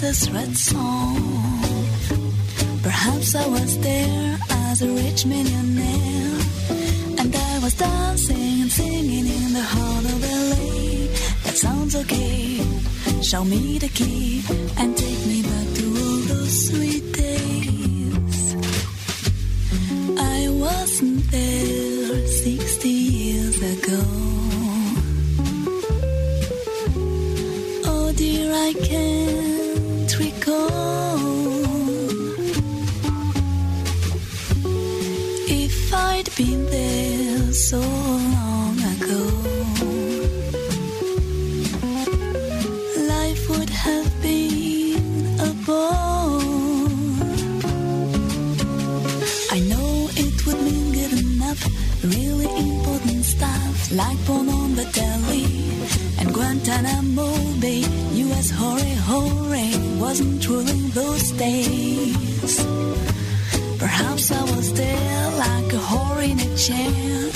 this red song. Perhaps I was there as a rich minion. like porn on the telly and Guantanamo Bay. U.S. hooray hooray wasn't ruling those days. Perhaps I was there like a whore in a chair,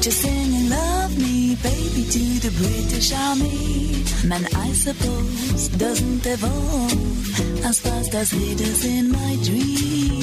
just singing "Love Me, Baby" to the British Army. Man, I suppose doesn't evolve as fast as it does in my dreams.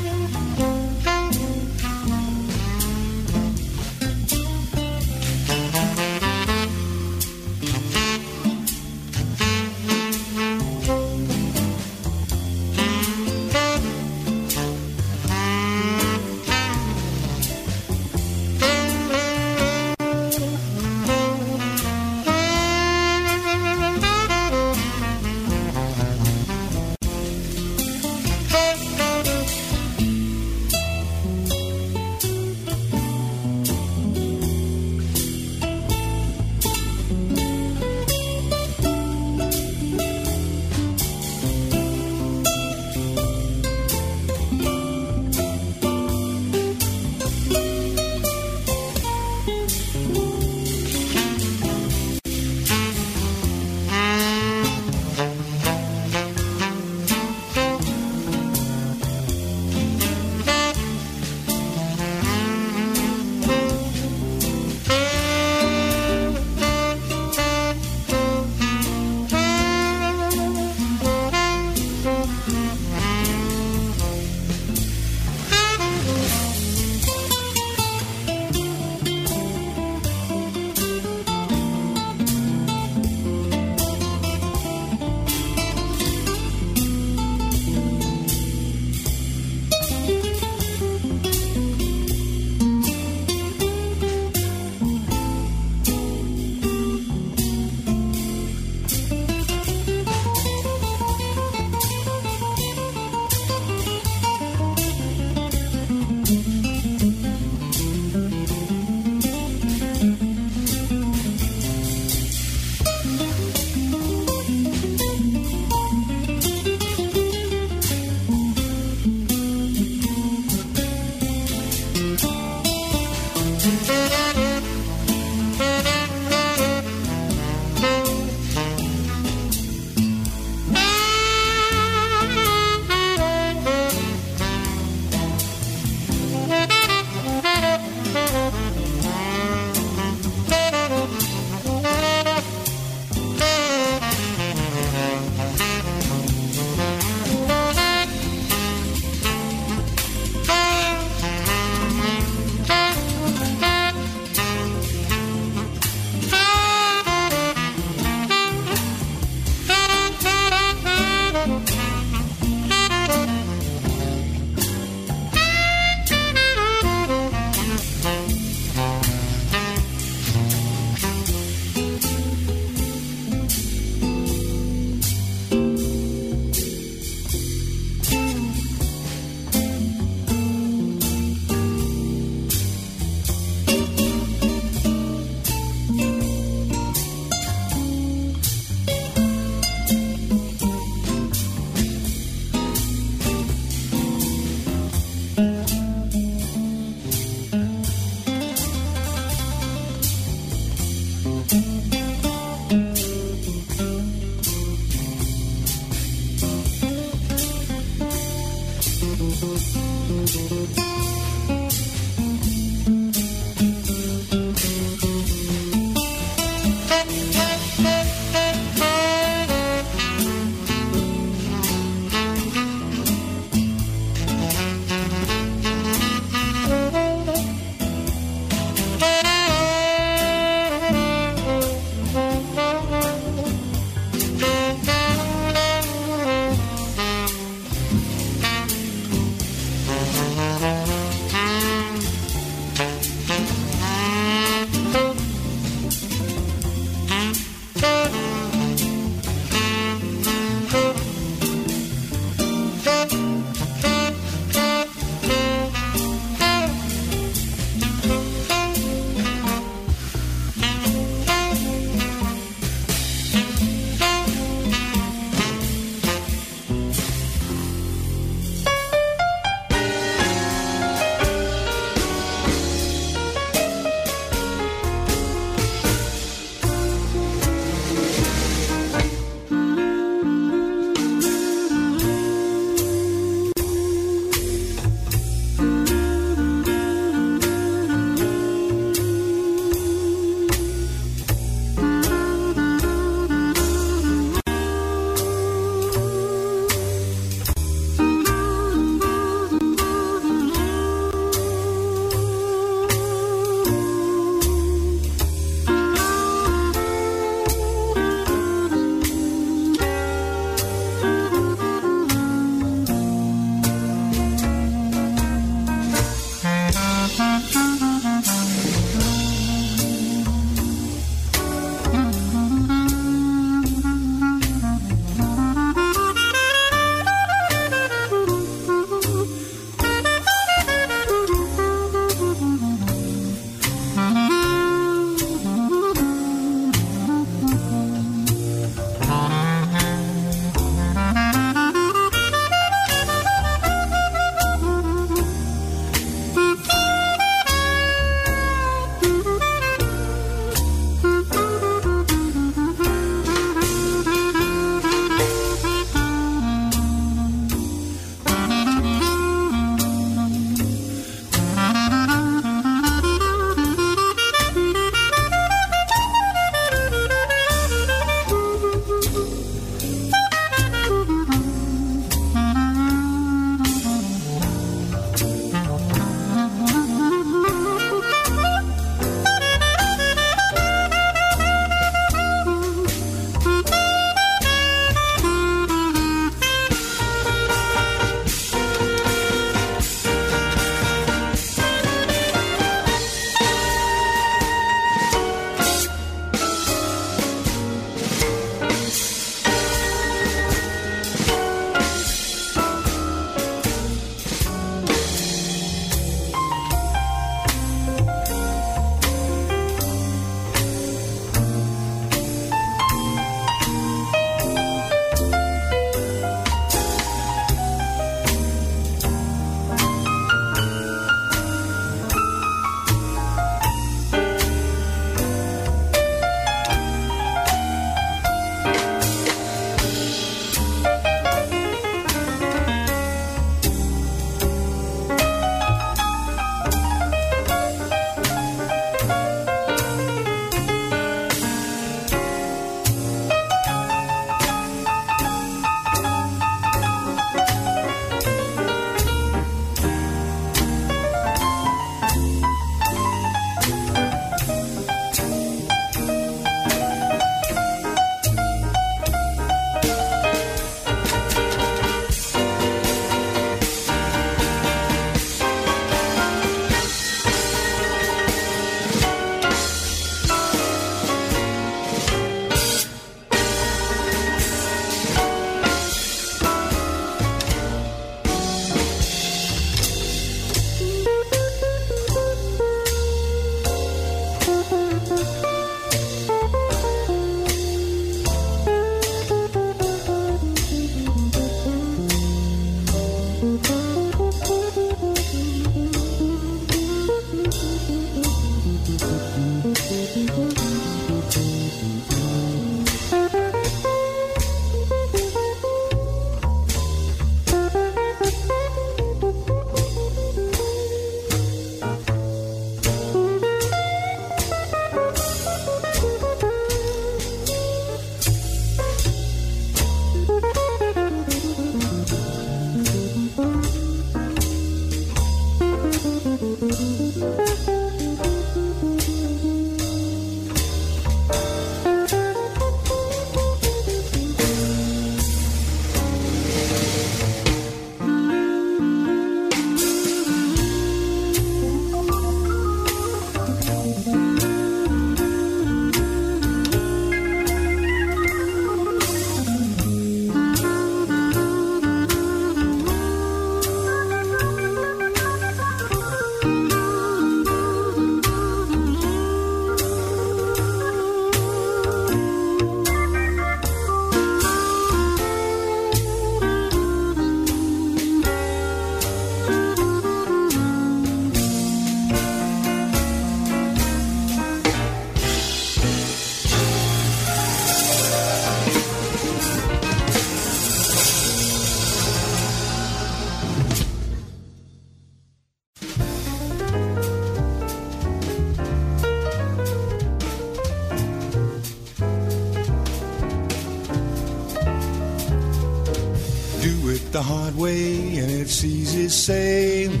Way and it's easy sailing.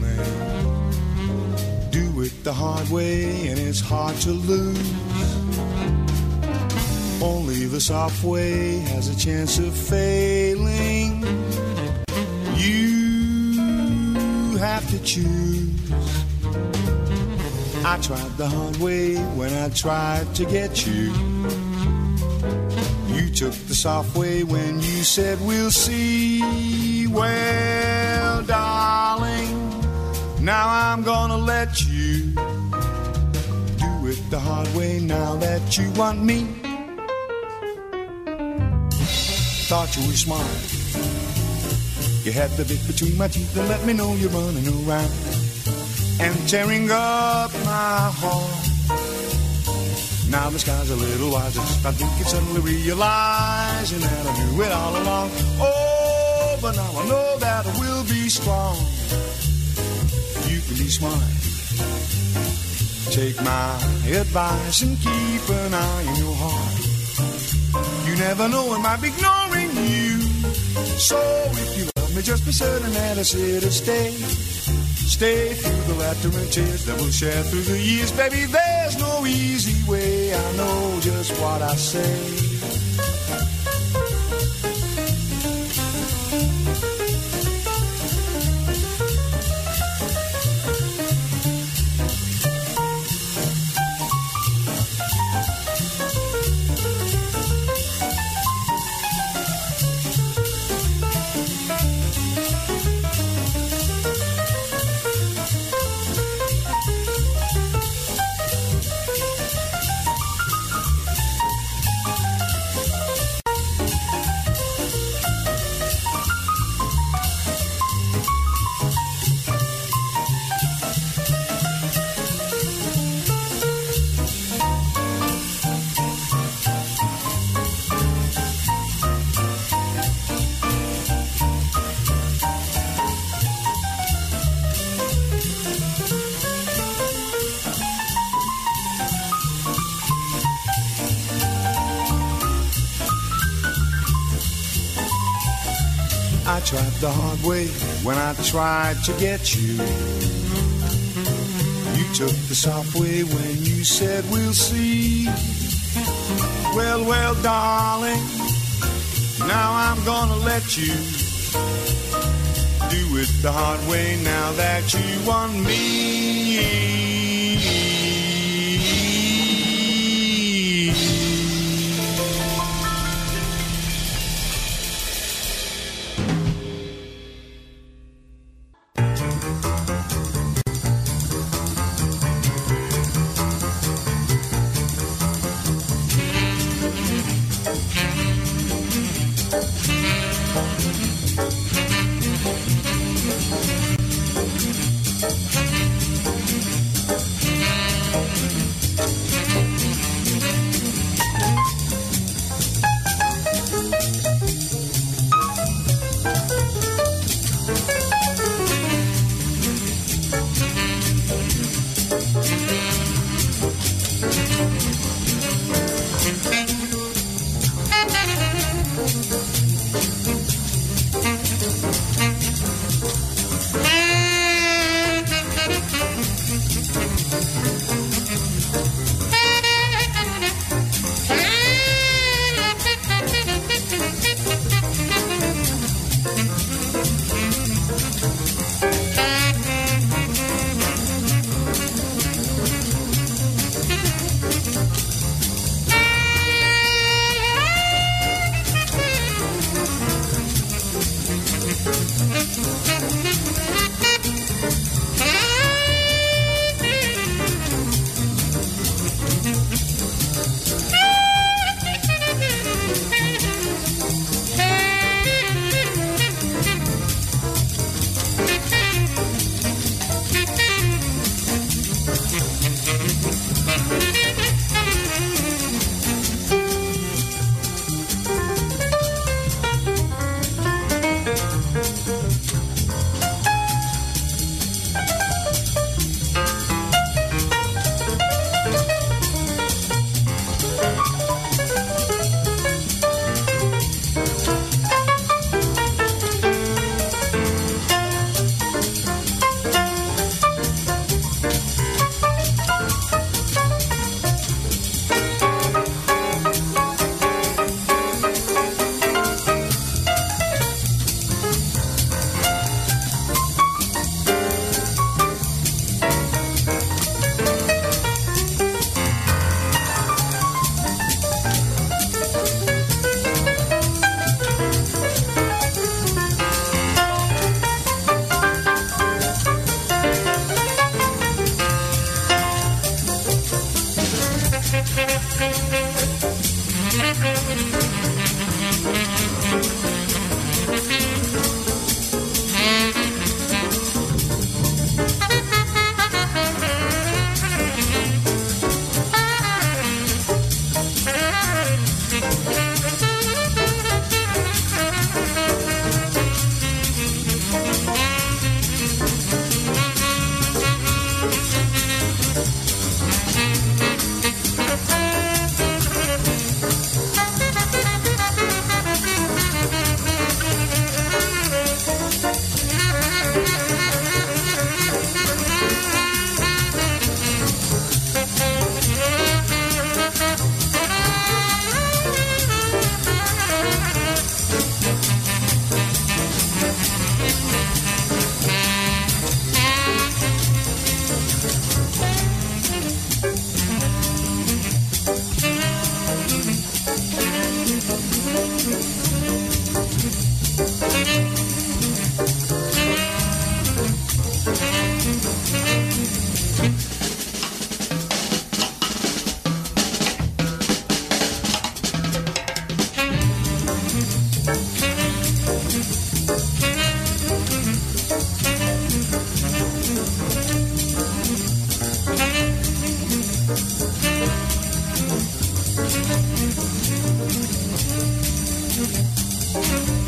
Do it the hard way and it's hard to lose. Only the soft way has a chance of failing. You have to choose. I tried the hard way when I tried to get you. You took the soft way when you said we'll see. Well, darling, now I'm gonna let you do it the hard way now that you want me. Thought you were smart. You had the bit between my teeth and let me know you're running around and tearing up my heart. Now the sky's a little wiser. I think it's suddenly realizing that I knew it all along. Oh, but now I know that I will be strong. You can be smart. Take my advice and keep an eye on your heart. You never know, I might be ignoring you. So if you love me, just be certain that I said to stay. Stay through the laughter and tears that we'll share through the years. Baby, there's no easy way. I know just what I say. The hard way when I tried to get you. You took the soft way when you said we'll see. Well, well, darling, now I'm gonna let you do it the hard way now that you want me. Música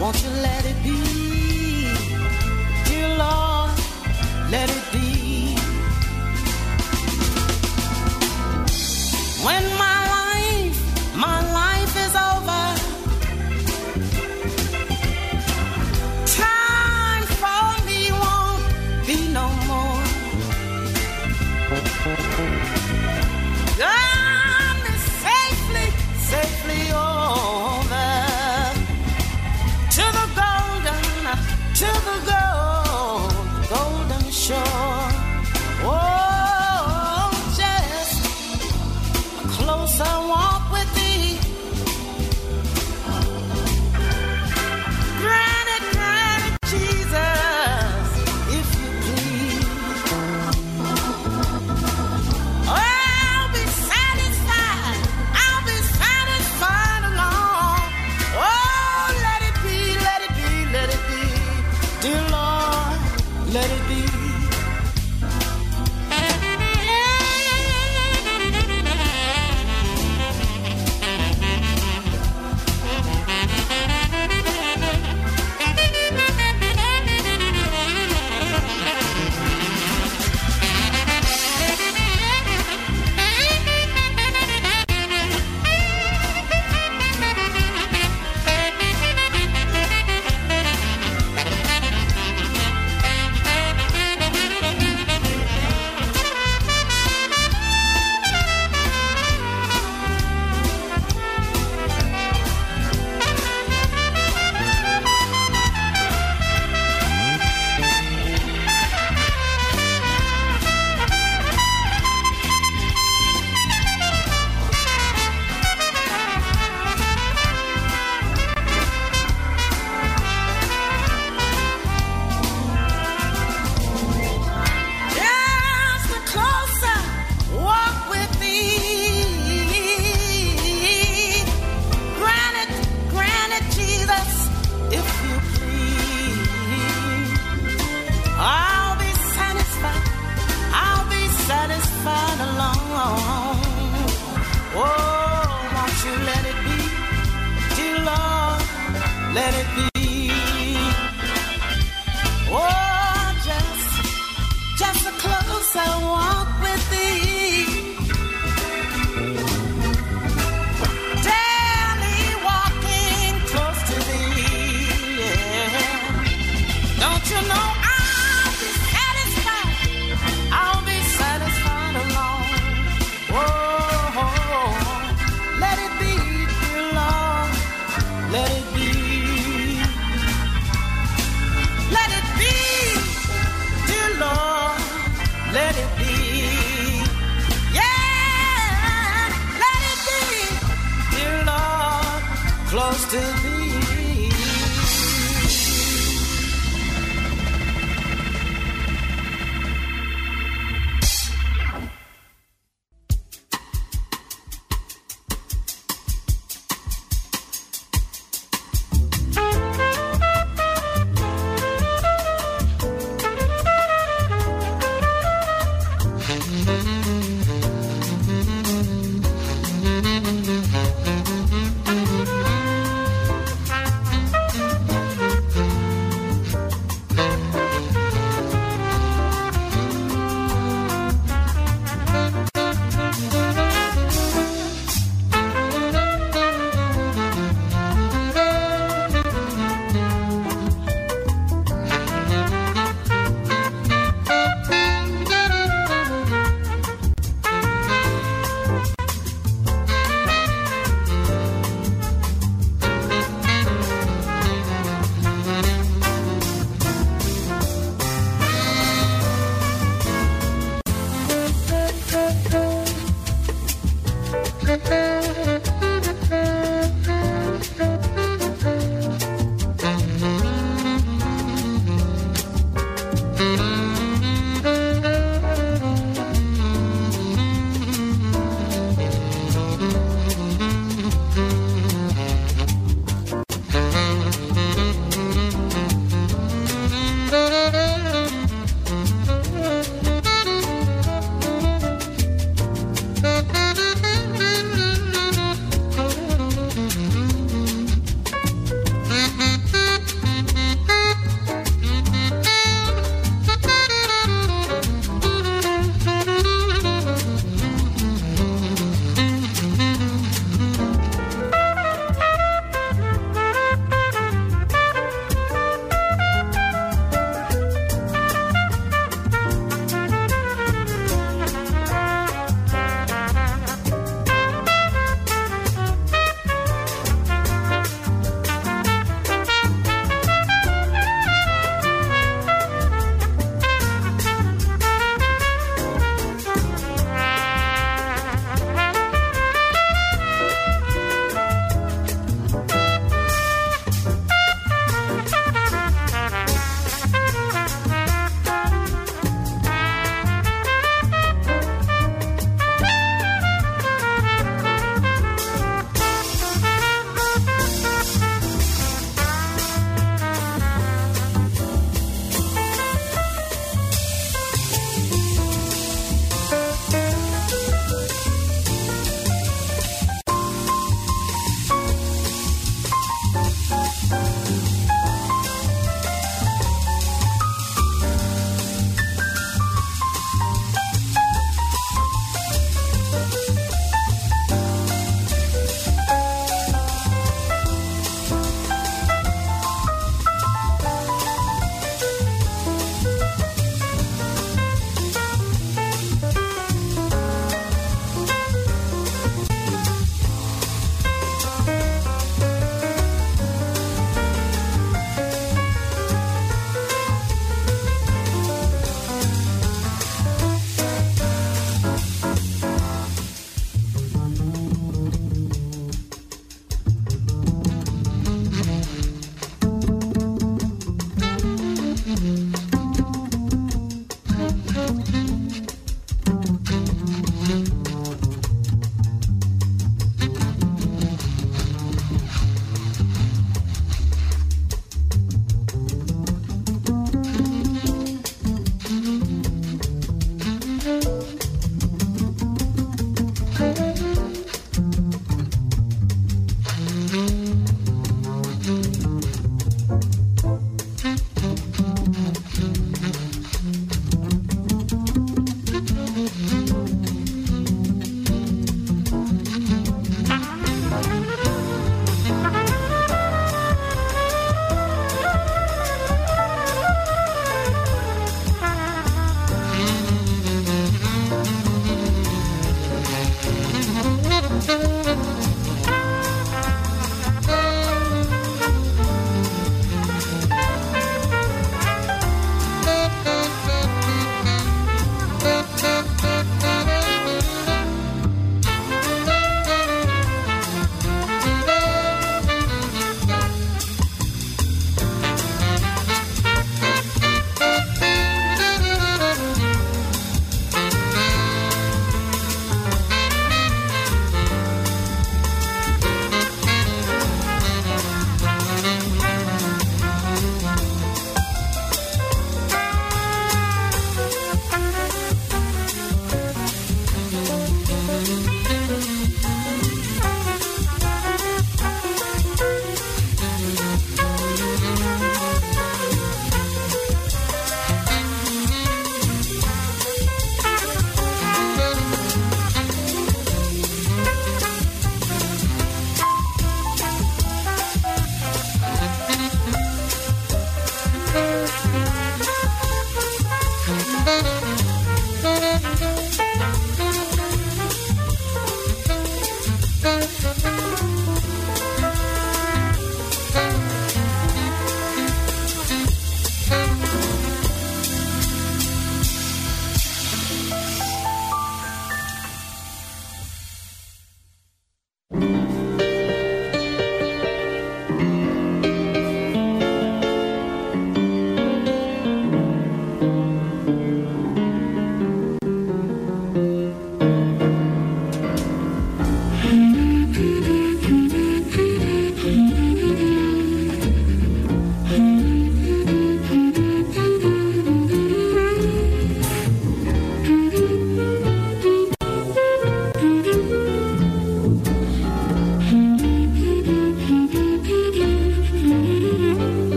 Won't you let it be? Dear Lord, let it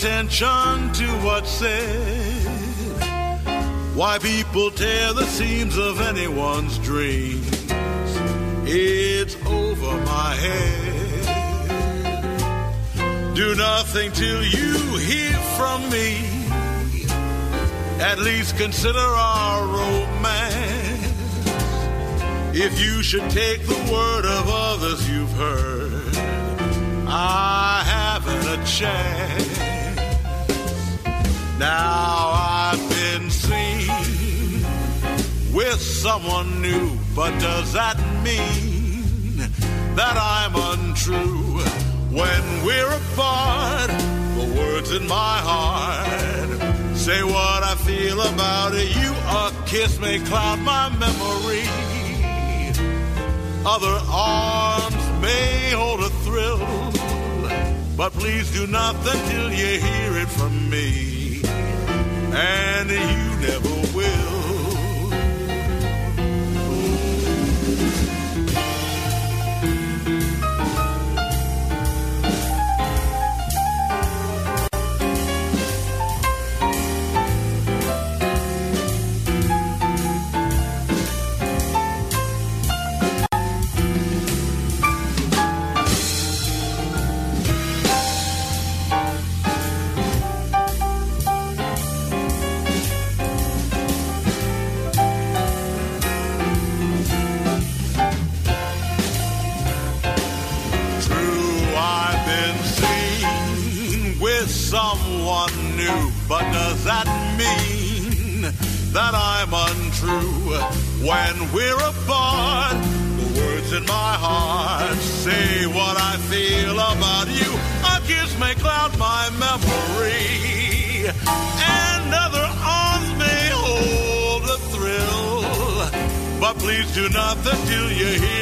attention to what's said. Why people tear the seams of anyone's dreams. It's over my head. Do nothing till you hear from me. At least consider our romance. If you should take the word of others you've heard, I haven't a chance. Now I've been seen with someone new, but does that mean that I'm untrue? When we're apart, the words in my heart say what I feel about it. you. A kiss may cloud my memory. Other arms may hold a thrill, but please do nothing till you hear it from me, and you never will. Do nothing till you hear